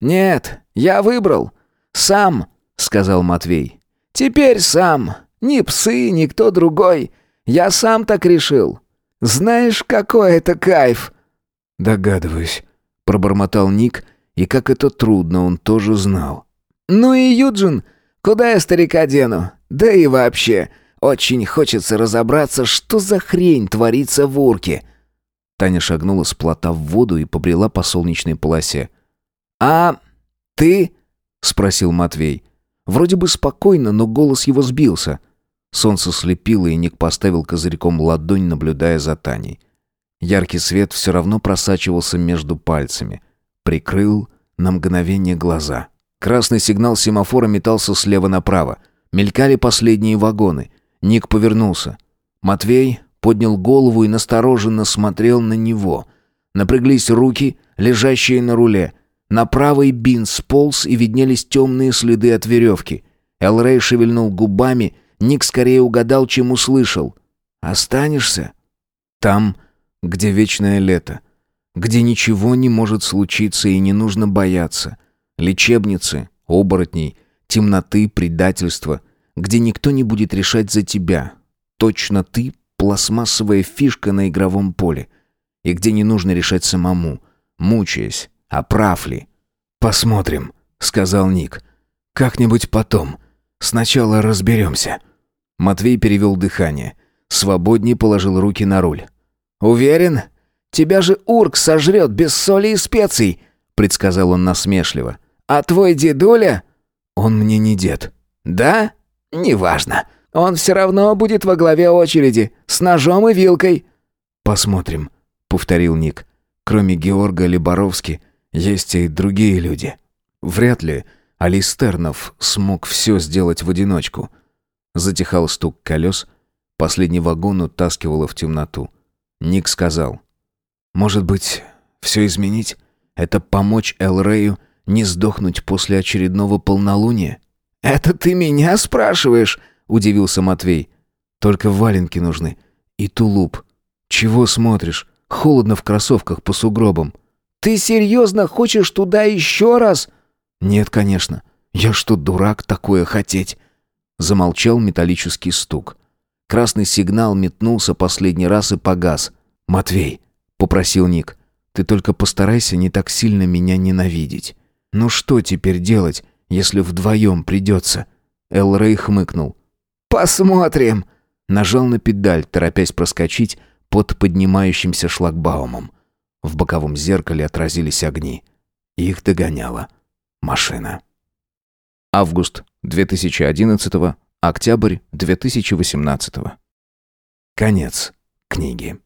«Нет, я выбрал. Сам», — сказал Матвей. «Теперь сам. Ни псы, ни кто другой. Я сам так решил. Знаешь, какой это кайф?» «Догадываюсь», — пробормотал Ник, и как это трудно, он тоже знал. «Ну и Юджин, куда я старика дену? Да и вообще, очень хочется разобраться, что за хрень творится в урке». Таня шагнула с плота в воду и побрела по солнечной полосе. «А ты?» — спросил Матвей. Вроде бы спокойно, но голос его сбился. Солнце слепило, и Ник поставил козырьком ладонь, наблюдая за Таней. Яркий свет все равно просачивался между пальцами. Прикрыл на мгновение глаза. Красный сигнал семафора метался слева направо. Мелькали последние вагоны. Ник повернулся. Матвей поднял голову и настороженно смотрел на него. Напряглись руки, лежащие на руле. На правый бин сполз и виднелись темные следы от веревки. Элрей шевельнул губами, Ник скорее угадал, чем услышал. «Останешься?» «Там, где вечное лето. Где ничего не может случиться и не нужно бояться. Лечебницы, оборотней, темноты, предательства. Где никто не будет решать за тебя. Точно ты — пластмассовая фишка на игровом поле. И где не нужно решать самому, мучаясь, а прав ли? «Посмотрим», — сказал Ник. «Как-нибудь потом. Сначала разберемся». Матвей перевел дыхание. Свободнее положил руки на руль. «Уверен? Тебя же урк сожрет без соли и специй», — предсказал он насмешливо. «А твой дедуля?» «Он мне не дед». «Да? Неважно. Он все равно будет во главе очереди, с ножом и вилкой». «Посмотрим», — повторил Ник. «Кроме Георга Леборовски, есть и другие люди. Вряд ли Алистернов смог все сделать в одиночку». Затихал стук колес, последний вагон утаскивало в темноту. Ник сказал, «Может быть, все изменить? Это помочь Элрею не сдохнуть после очередного полнолуния?» «Это ты меня спрашиваешь?» — удивился Матвей. «Только валенки нужны. И тулуп. Чего смотришь? Холодно в кроссовках по сугробам». «Ты серьезно хочешь туда еще раз?» «Нет, конечно. Я что, дурак такое хотеть?» Замолчал металлический стук. Красный сигнал метнулся последний раз и погас. «Матвей», — попросил Ник, — «ты только постарайся не так сильно меня ненавидеть. Ну что теперь делать, если вдвоем придется?» Эл Рэй хмыкнул. «Посмотрим!» Нажал на педаль, торопясь проскочить под поднимающимся шлагбаумом. В боковом зеркале отразились огни. Их догоняла машина. Август 2011, октябрь 2018. Конец книги.